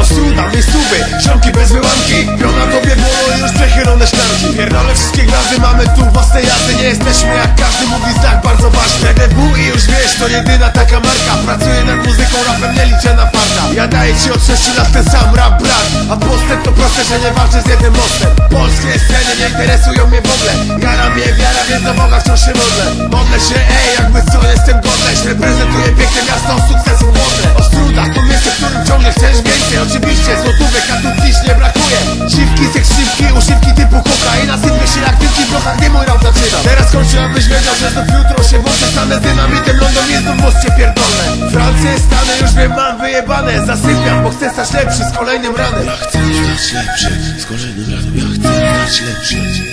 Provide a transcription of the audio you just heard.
Ostruda, miejscówy, ziomki bez wyłamki. Piona tobie było już przechylone szklanki Pierdolę wszystkie gwiazdy, mamy tu własne jazdy. Nie jesteśmy jak każdy mówi znak bardzo ważny TDW i już wiesz, to jedyna taka marka. Pracuję nad muzyką, daję ci od 6 lat ten sam rap brat. A postęp to proste, że nie walczę z jednym mostem. Polskie sceny nie interesują mnie w ogóle. Jara mnie wiara, więc do Boga wciąż się modlę. Modlę się, ej, jakby co jestem godleś Reprezentuję piękne miasto, sukcesu modlę Ostruda, to miejsce, w którym ciągle chcesz więcej. Oczywiście, złotówek, a tu dziś nie brakuje. Siwki, seksyjki, uszywki typu kokaina. Sypie się jak wilki w blokach, gdzie mój rap zaczyna? Teraz kończę, abyś wiedział, że znów jutro się włączę. Stanę z dynamitem, London jest znów most cię pierdolne Francję, Życie mam wyjebane, zasypiam, bo chcę stać lepszy z kolejnym ranem. Ja chcę stać lepszy z kolejnym ranem, ja chcę stać lepszy.